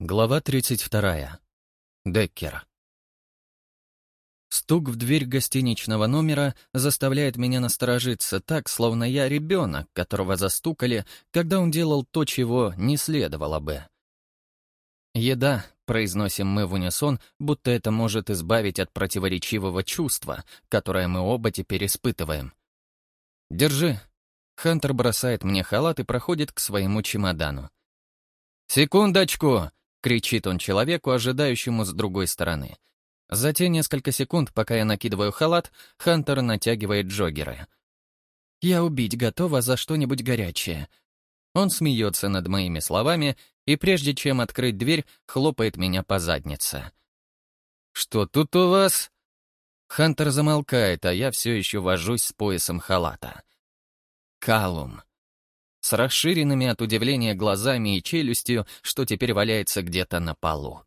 Глава 32. Деккер. Стук в дверь гостиничного номера заставляет меня насторожиться так, словно я ребенок, которого застукали, когда он делал то, чего не следовало бы. «Еда», — произносим мы в унисон, будто это может избавить от противоречивого чувства, которое мы оба теперь испытываем. «Держи». Хантер бросает мне халат и проходит к своему чемодану. «Секундочку!» — кричит он человеку, ожидающему с другой стороны. За те несколько секунд, пока я накидываю халат, Хантер натягивает джоггеры. «Я убить готова за что-нибудь горячее». Он смеется над моими словами и, прежде чем открыть дверь, хлопает меня по заднице. «Что тут у вас?» Хантер замолкает, а я все еще вожусь с поясом халата. «Калум с расширенными от удивления глазами и челюстью, что теперь валяется где-то на полу.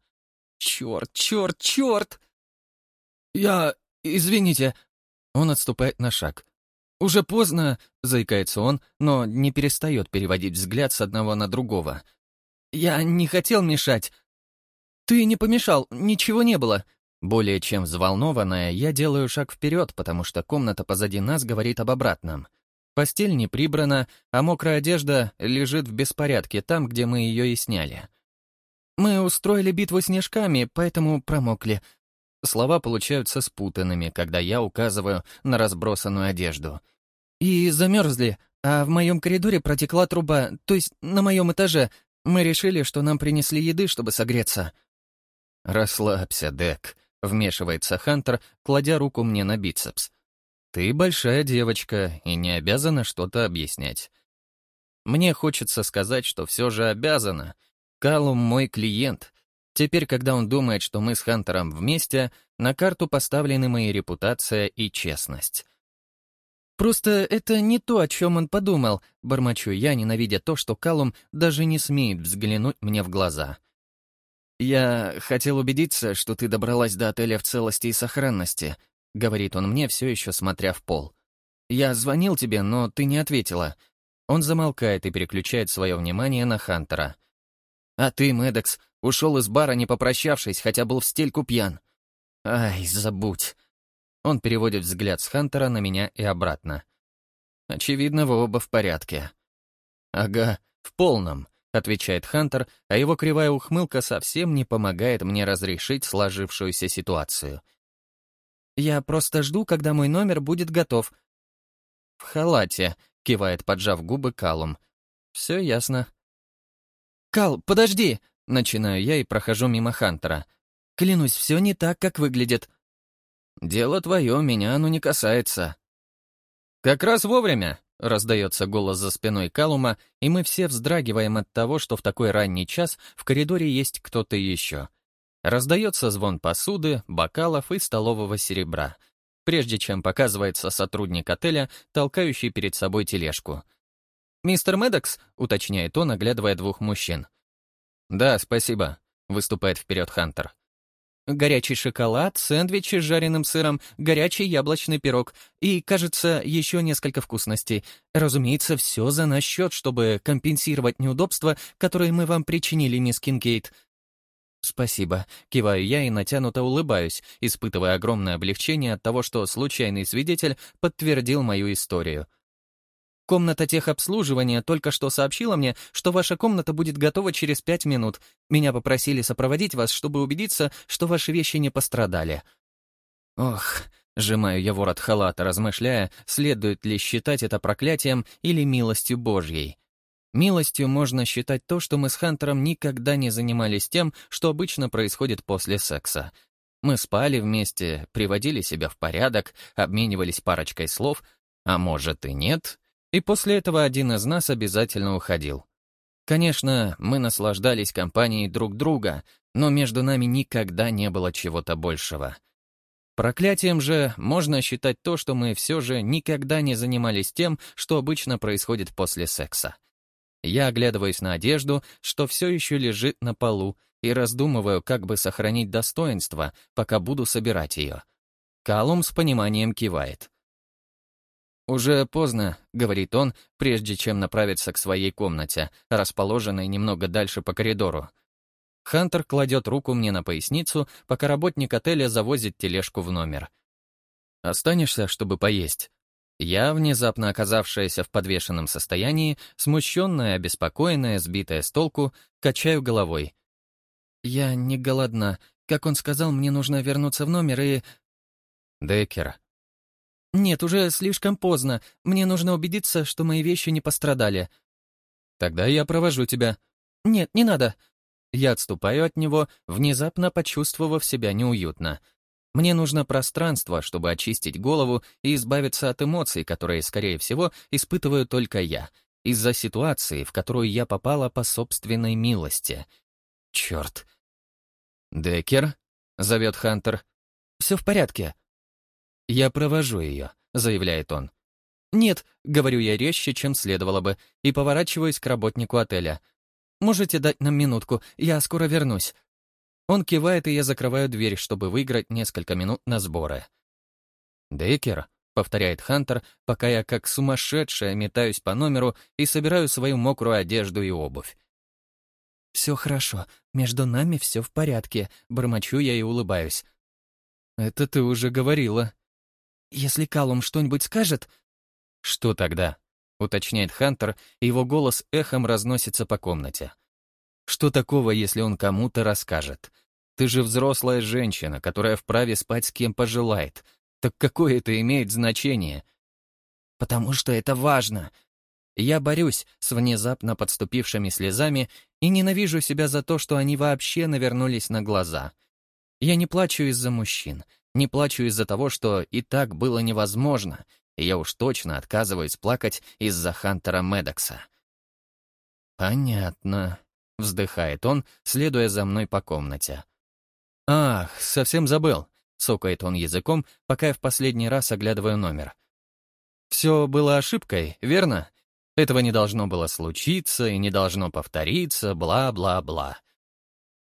«Черт, черт, черт!» «Я... извините...» Он отступает на шаг. «Уже поздно», — заикается он, но не перестает переводить взгляд с одного на другого. «Я не хотел мешать». «Ты не помешал, ничего не было». Более чем взволнованная, я делаю шаг вперед, потому что комната позади нас говорит об обратном — Постель не прибрана, а мокрая одежда лежит в беспорядке там, где мы ее и сняли. «Мы устроили битву снежками, поэтому промокли». Слова получаются спутанными, когда я указываю на разбросанную одежду. «И замерзли, а в моем коридоре протекла труба, то есть на моем этаже. Мы решили, что нам принесли еды, чтобы согреться». «Расслабься, Дек», — вмешивается Хантер, кладя руку мне на бицепс. Ты большая девочка и не обязана что-то объяснять. Мне хочется сказать, что все же обязана. Калум мой клиент. Теперь, когда он думает, что мы с Хантером вместе, на карту поставлены мои репутация и честность. «Просто это не то, о чем он подумал», — бормочу я, ненавидя то, что Калум даже не смеет взглянуть мне в глаза. «Я хотел убедиться, что ты добралась до отеля в целости и сохранности», — говорит он мне, все еще смотря в пол. «Я звонил тебе, но ты не ответила». Он замолкает и переключает свое внимание на Хантера. «А ты, Медекс, ушел из бара, не попрощавшись, хотя был в стельку пьян». «Ай, забудь». Он переводит взгляд с Хантера на меня и обратно. «Очевидно, вы оба в порядке». «Ага, в полном», — отвечает Хантер, а его кривая ухмылка совсем не помогает мне разрешить сложившуюся ситуацию — я просто жду, когда мой номер будет готов». «В халате», — кивает, поджав губы Калум. «Все ясно». «Кал, подожди!» — начинаю я и прохожу мимо Хантера. «Клянусь, все не так, как выглядит». «Дело твое, меня оно не касается». «Как раз вовремя!» — раздается голос за спиной Калума, и мы все вздрагиваем от того, что в такой ранний час в коридоре есть кто-то еще — Раздается звон посуды, бокалов и столового серебра, прежде чем показывается сотрудник отеля, толкающий перед собой тележку. «Мистер Медокс?» — уточняет он, оглядывая двух мужчин. «Да, спасибо», — выступает вперед Хантер. Горячий шоколад, сэндвичи с жареным сыром, горячий яблочный пирог и, кажется, еще несколько вкусностей. Разумеется, все за наш счет, чтобы компенсировать неудобства, которые мы вам причинили, мисс Кингейт. «Спасибо», — киваю я и натянуто улыбаюсь, испытывая огромное облегчение от того, что случайный свидетель подтвердил мою историю. «Комната техобслуживания только что сообщила мне, что ваша комната будет готова через пять минут. Меня попросили сопроводить вас, чтобы убедиться, что ваши вещи не пострадали». «Ох», — сжимаю я ворот халата, размышляя, следует ли считать это проклятием или милостью Божьей. Милостью можно считать то, что мы с Хантером никогда не занимались тем, что обычно происходит после секса. Мы спали вместе, приводили себя в порядок, обменивались парочкой слов, а может и нет, и после этого один из нас обязательно уходил. Конечно, мы наслаждались компанией друг друга, но между нами никогда не было чего-то большего. Проклятием же можно считать то, что мы все же никогда не занимались тем, что обычно происходит после секса. Я оглядываюсь на одежду, что все еще лежит на полу, и раздумываю, как бы сохранить достоинство, пока буду собирать ее. Калум с пониманием кивает. «Уже поздно», — говорит он, прежде чем направиться к своей комнате, расположенной немного дальше по коридору. Хантер кладет руку мне на поясницу, пока работник отеля завозит тележку в номер. «Останешься, чтобы поесть?» Я, внезапно оказавшаяся в подвешенном состоянии, смущенная, обеспокоенная, сбитая с толку, качаю головой. «Я не голодна. Как он сказал, мне нужно вернуться в номер и...» «Деккер». «Нет, уже слишком поздно. Мне нужно убедиться, что мои вещи не пострадали». «Тогда я провожу тебя». «Нет, не надо». Я отступаю от него, внезапно почувствовав себя неуютно. Мне нужно пространство, чтобы очистить голову и избавиться от эмоций, которые, скорее всего, испытываю только я, из-за ситуации, в которую я попала по собственной милости. Черт. «Деккер?» — зовет Хантер. «Все в порядке». «Я провожу ее», — заявляет он. «Нет», — говорю я резче, чем следовало бы, и поворачиваюсь к работнику отеля. «Можете дать нам минутку, я скоро вернусь». Он кивает, и я закрываю дверь, чтобы выиграть несколько минут на сборы. «Деккер», — повторяет Хантер, пока я как сумасшедшая метаюсь по номеру и собираю свою мокрую одежду и обувь. «Все хорошо, между нами все в порядке», — бормочу я и улыбаюсь. «Это ты уже говорила». «Если Калум что-нибудь скажет...» «Что тогда?» — уточняет Хантер, и его голос эхом разносится по комнате. Что такого, если он кому-то расскажет? Ты же взрослая женщина, которая вправе спать с кем пожелает. Так какое это имеет значение? Потому что это важно. Я борюсь с внезапно подступившими слезами и ненавижу себя за то, что они вообще навернулись на глаза. Я не плачу из-за мужчин, не плачу из-за того, что и так было невозможно, и я уж точно отказываюсь плакать из-за Хантера Медокса. Понятно. Вздыхает он, следуя за мной по комнате. «Ах, совсем забыл», — цокает он языком, пока я в последний раз оглядываю номер. «Все было ошибкой, верно? Этого не должно было случиться и не должно повториться, бла-бла-бла».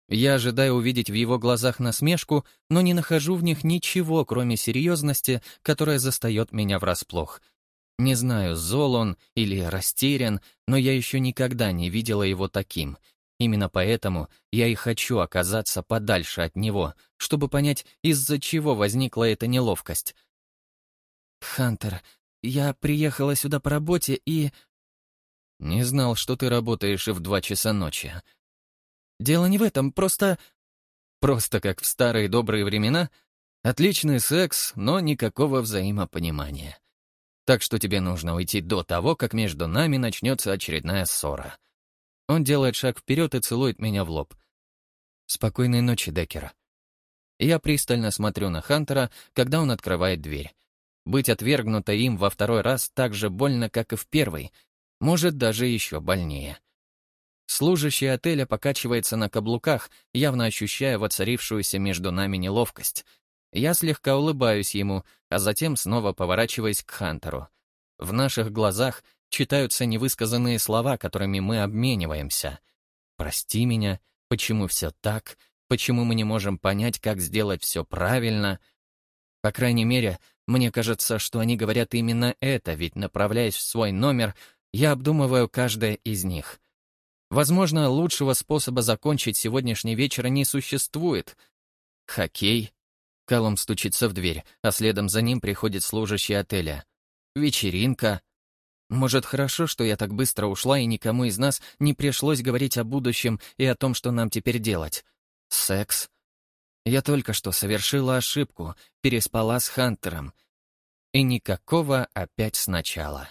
Я ожидаю увидеть в его глазах насмешку, но не нахожу в них ничего, кроме серьезности, которая застает меня врасплох. Не знаю, зол он или растерян, но я еще никогда не видела его таким, Именно поэтому я и хочу оказаться подальше от него, чтобы понять, из-за чего возникла эта неловкость. «Хантер, я приехала сюда по работе и...» «Не знал, что ты работаешь и в два часа ночи». «Дело не в этом, просто...» «Просто как в старые добрые времена? Отличный секс, но никакого взаимопонимания. Так что тебе нужно уйти до того, как между нами начнется очередная ссора». Он делает шаг вперед и целует меня в лоб. «Спокойной ночи, Деккер». Я пристально смотрю на Хантера, когда он открывает дверь. Быть отвергнутой им во второй раз так же больно, как и в первый, может, даже еще больнее. Служащий отеля покачивается на каблуках, явно ощущая воцарившуюся между нами неловкость. Я слегка улыбаюсь ему, а затем снова поворачиваюсь к Хантеру. В наших глазах читаются невысказанные слова, которыми мы обмениваемся. «Прости меня», «Почему все так?» «Почему мы не можем понять, как сделать все правильно?» По крайней мере, мне кажется, что они говорят именно это, ведь, направляясь в свой номер, я обдумываю каждое из них. Возможно, лучшего способа закончить сегодняшний вечер не существует. Хоккей. Калум стучится в дверь, а следом за ним приходит служащий отеля. Вечеринка. Может, хорошо, что я так быстро ушла, и никому из нас не пришлось говорить о будущем и о том, что нам теперь делать. Секс. Я только что совершила ошибку, переспала с Хантером. И никакого опять сначала.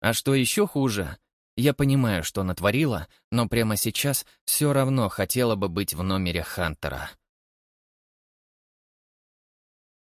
А что еще хуже, я понимаю, что натворила, но прямо сейчас все равно хотела бы быть в номере Хантера.